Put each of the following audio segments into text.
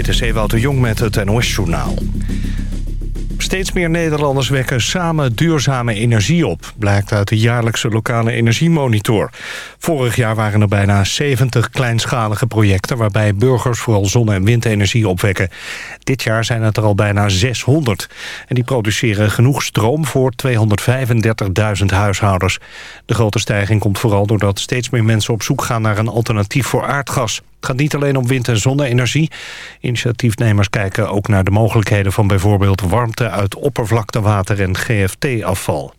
Dit is Jong met het NOS-journaal. Steeds meer Nederlanders wekken samen duurzame energie op... blijkt uit de jaarlijkse lokale energiemonitor. Vorig jaar waren er bijna 70 kleinschalige projecten... waarbij burgers vooral zonne- en windenergie opwekken. Dit jaar zijn het er al bijna 600. En die produceren genoeg stroom voor 235.000 huishoudens. De grote stijging komt vooral doordat steeds meer mensen op zoek gaan... naar een alternatief voor aardgas. Het gaat niet alleen om wind- en zonne-energie. Initiatiefnemers kijken ook naar de mogelijkheden van bijvoorbeeld warmte uit oppervlaktewater en GFT-afval.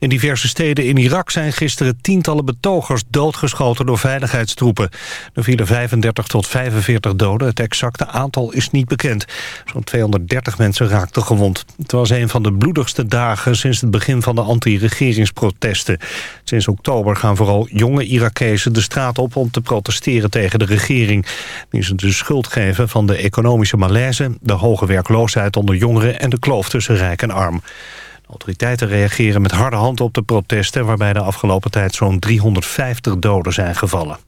In diverse steden in Irak zijn gisteren tientallen betogers doodgeschoten door veiligheidstroepen. Er vielen 35 tot 45 doden. Het exacte aantal is niet bekend. Zo'n 230 mensen raakten gewond. Het was een van de bloedigste dagen sinds het begin van de anti-regeringsprotesten. Sinds oktober gaan vooral jonge Irakezen de straat op om te protesteren tegen de regering. Die ze de schuld geven van de economische malaise, de hoge werkloosheid onder jongeren en de kloof tussen rijk en arm. Autoriteiten reageren met harde hand op de protesten... waarbij de afgelopen tijd zo'n 350 doden zijn gevallen.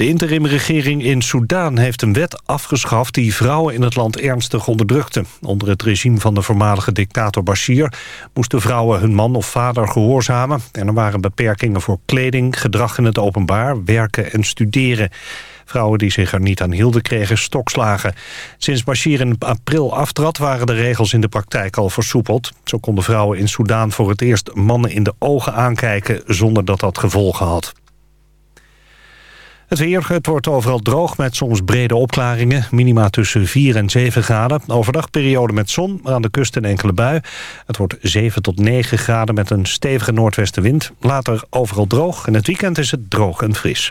De interimregering in Soedan heeft een wet afgeschaft... die vrouwen in het land ernstig onderdrukte. Onder het regime van de voormalige dictator Bashir... moesten vrouwen hun man of vader gehoorzamen... en er waren beperkingen voor kleding, gedrag in het openbaar... werken en studeren. Vrouwen die zich er niet aan hielden kregen stokslagen. Sinds Bashir in april aftrad waren de regels in de praktijk al versoepeld. Zo konden vrouwen in Soedan voor het eerst mannen in de ogen aankijken... zonder dat dat gevolgen had. Het weer, het wordt overal droog met soms brede opklaringen. Minima tussen 4 en 7 graden. Overdag periode met zon, maar aan de kust een enkele bui. Het wordt 7 tot 9 graden met een stevige noordwestenwind. Later overal droog en het weekend is het droog en fris.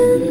Listen.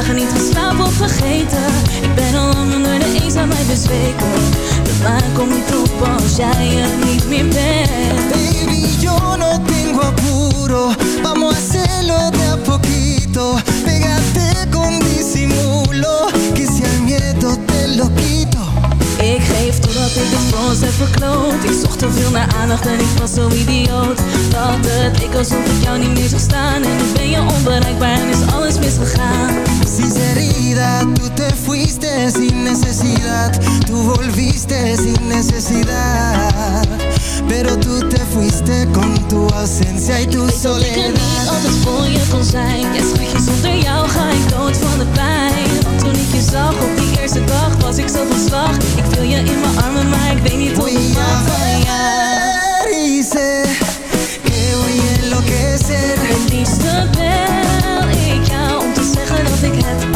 dagen niet geslapen of vergeten. Ik ben al lang onder de eenzaamheid bezweken. De maan komt niet op als jij een Ik zocht te veel naar aandacht en ik was zo idioot. Dat het ik alsof ik jou niet meer zag staan. En ik ben je onbereikbaar en is alles misgegaan. Sinceridad, tu te fuiste sin necesidad. Tu volviste sin necesidad. Pero tu te fuiste con tu ausencia y tu ik soledad Ik weet dat ik er niet altijd voor je kon zijn. Ja zonder jou ga ik dood van de pijn. Toen ik je zag op die eerste dag, was ik zo van slag. Ik viel je in mijn armen, maar ik weet niet hoe ik maak van jou. Dice que voy a enloquecer. Het liefste bel ik jou om te zeggen dat ik het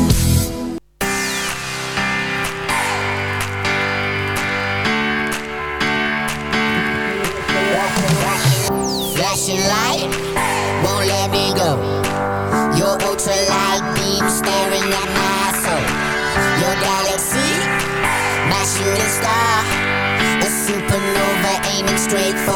Flashing light, won't let me go. Your ultralight beam staring at my soul. Your galaxy, my shooting star. A supernova aiming straight for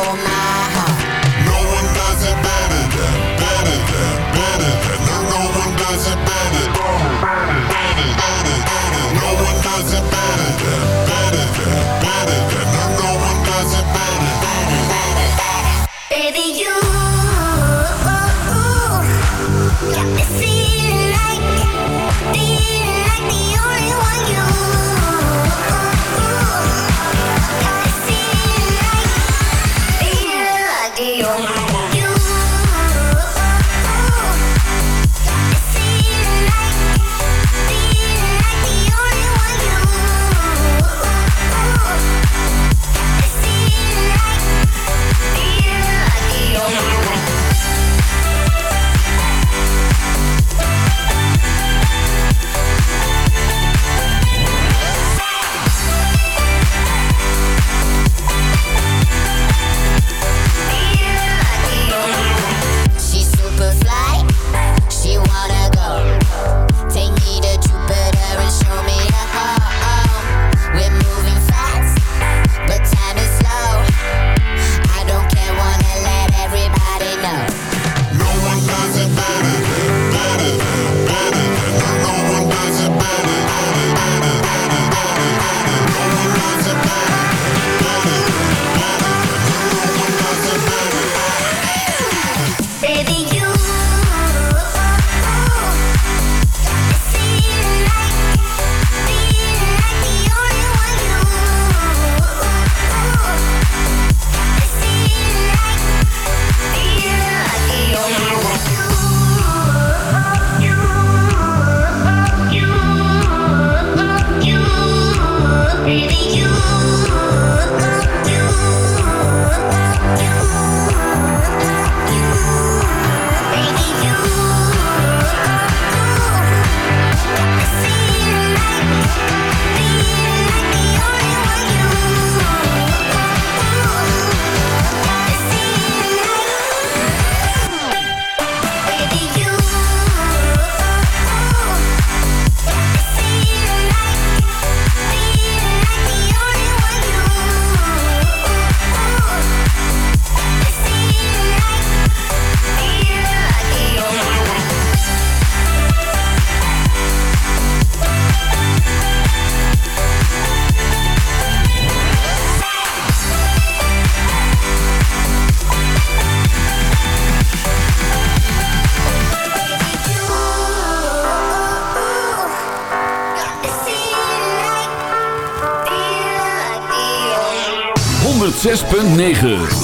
9.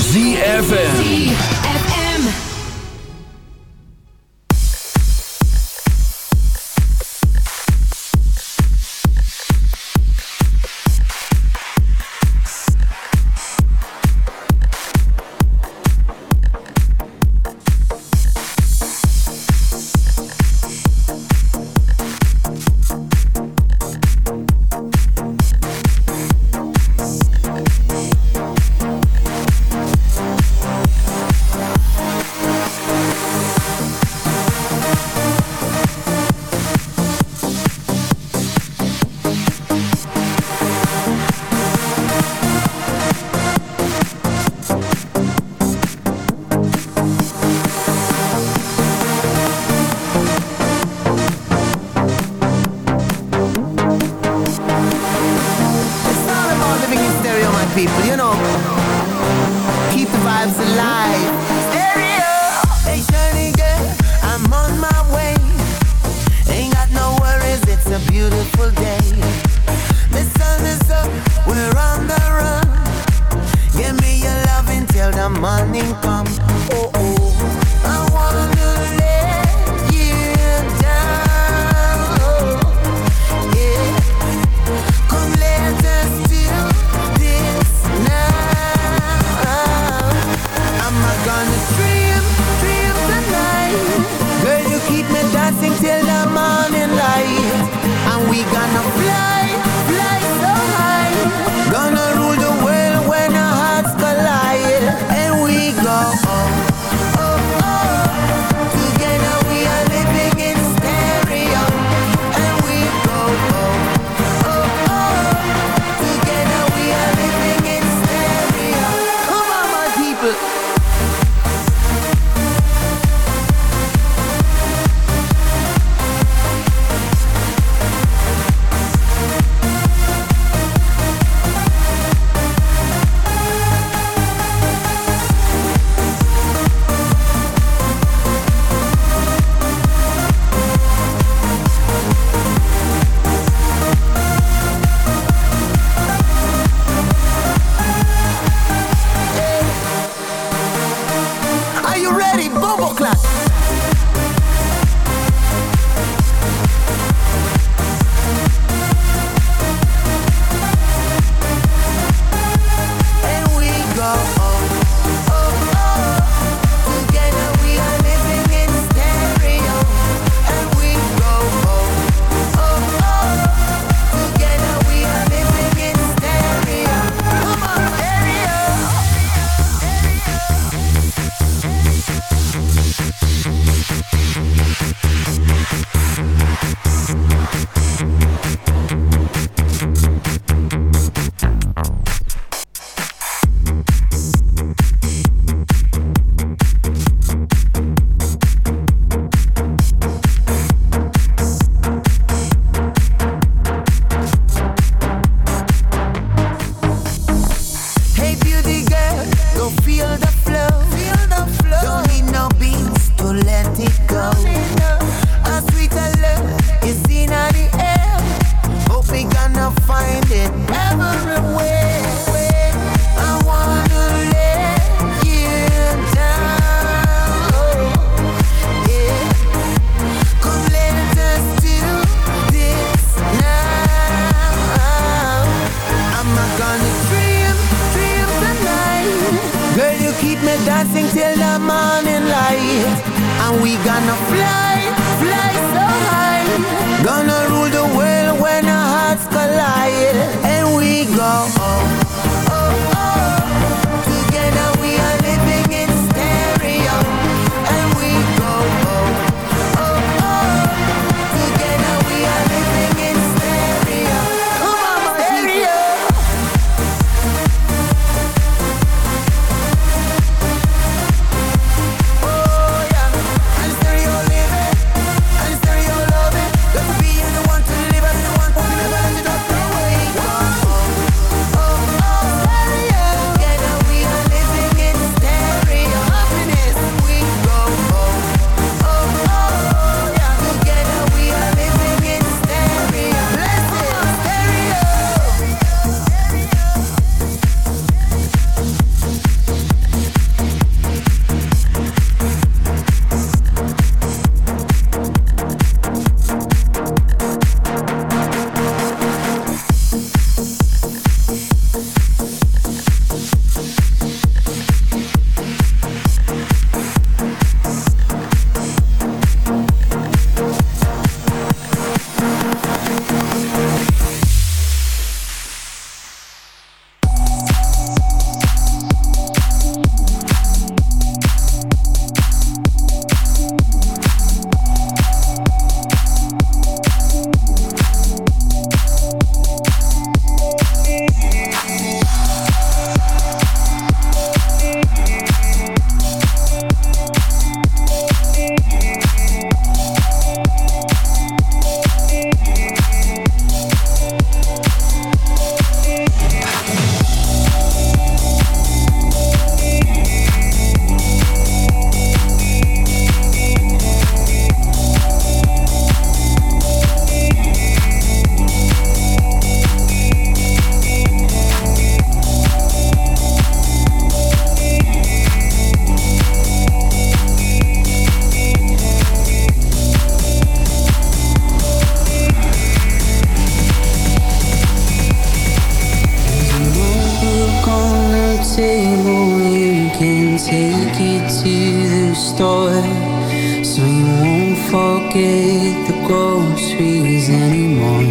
Forget the groceries anymore.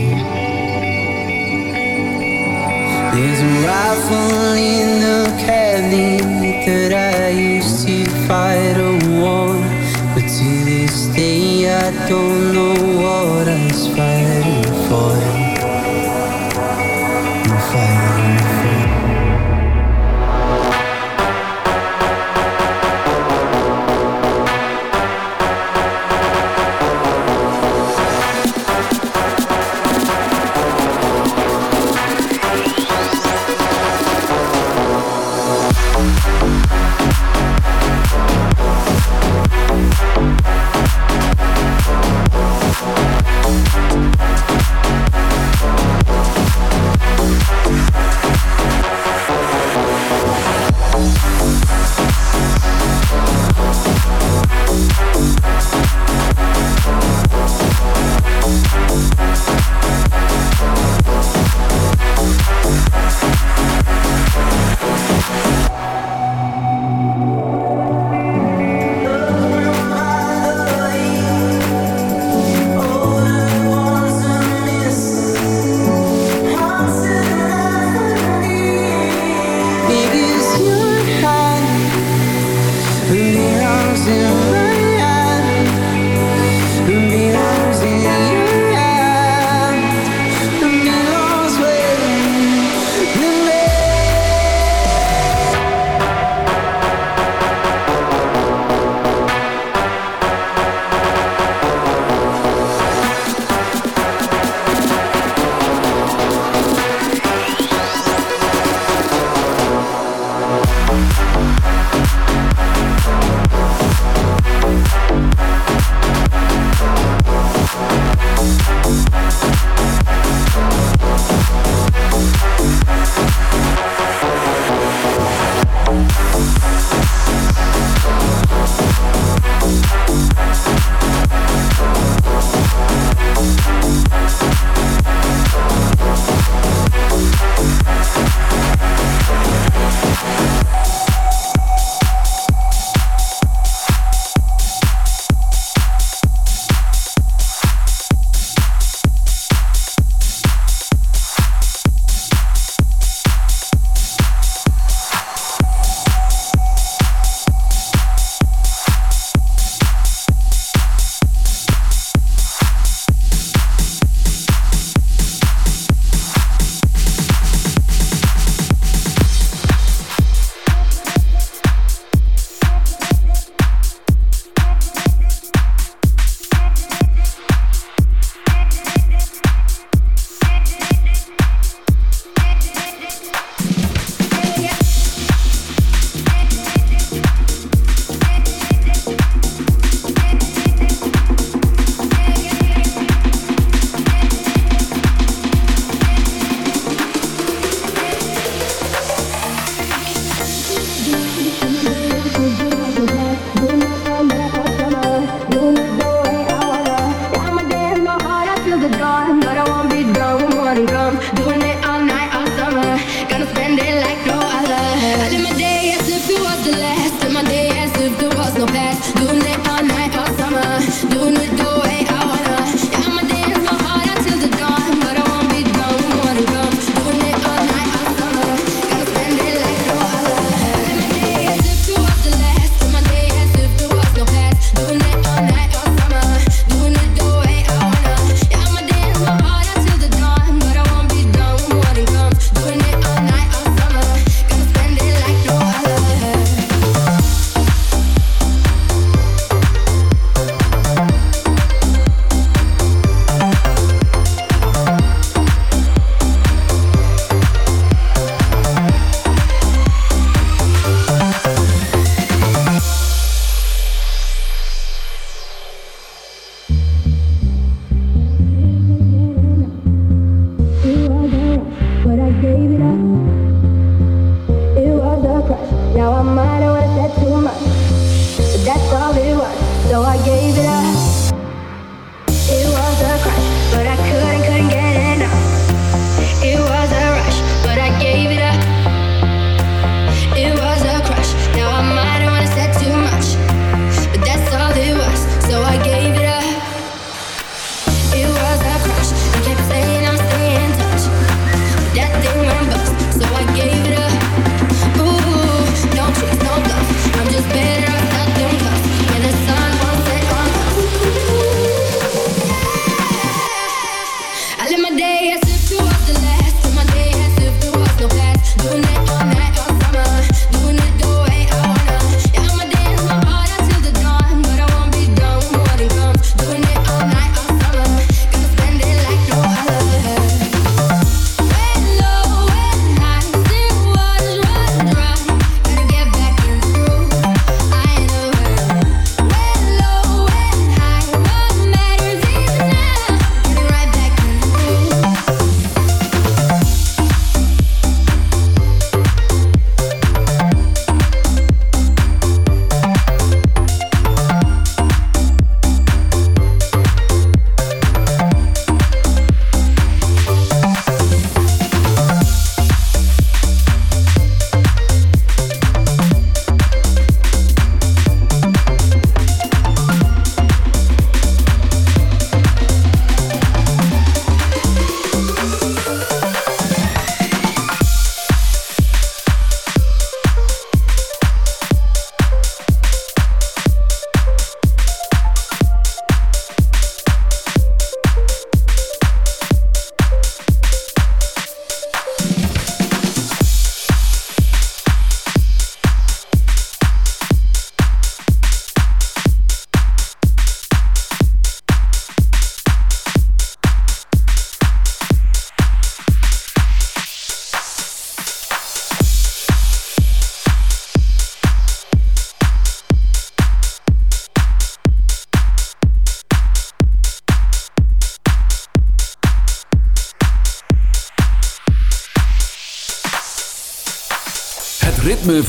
There's a rifle in the cabinet that I used to fight a war, but to this day I don't know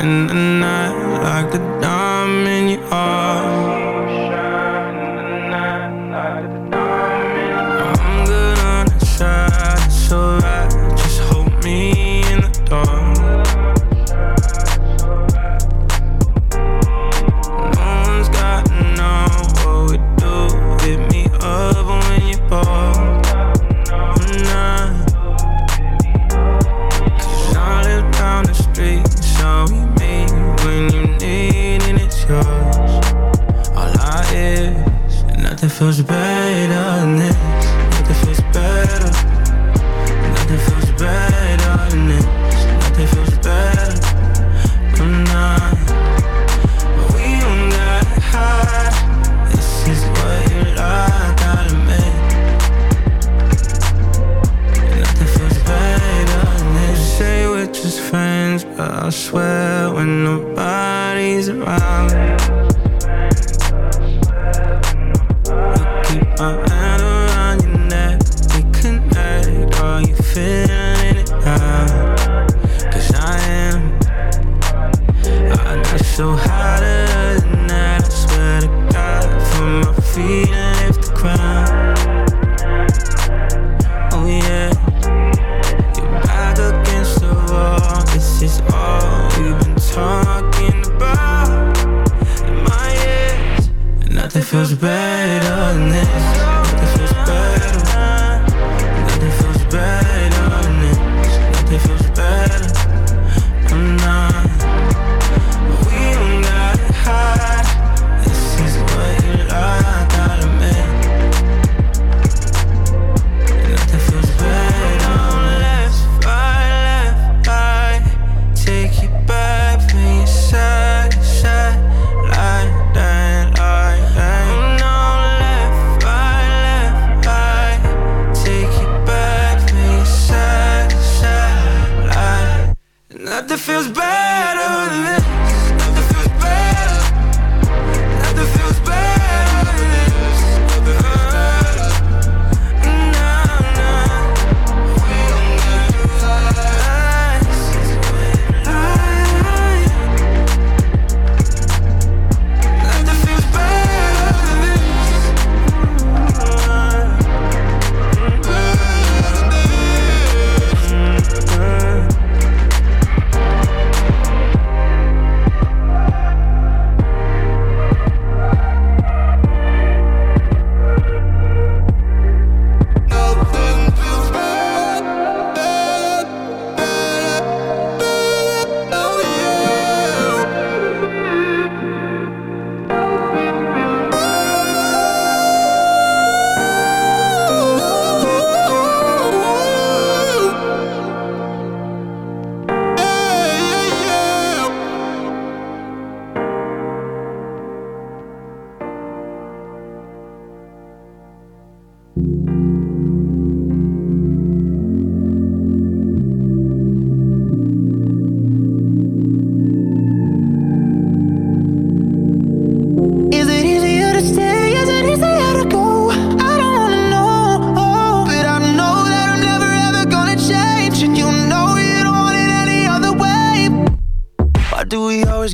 in the night like the dawn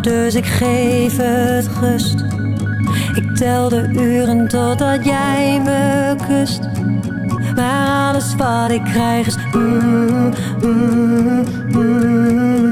dus ik geef het rust. Ik tel de uren totdat jij me kust. Maar alles wat ik krijg is. Mm, mm, mm,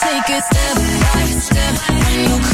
take it step by step. When you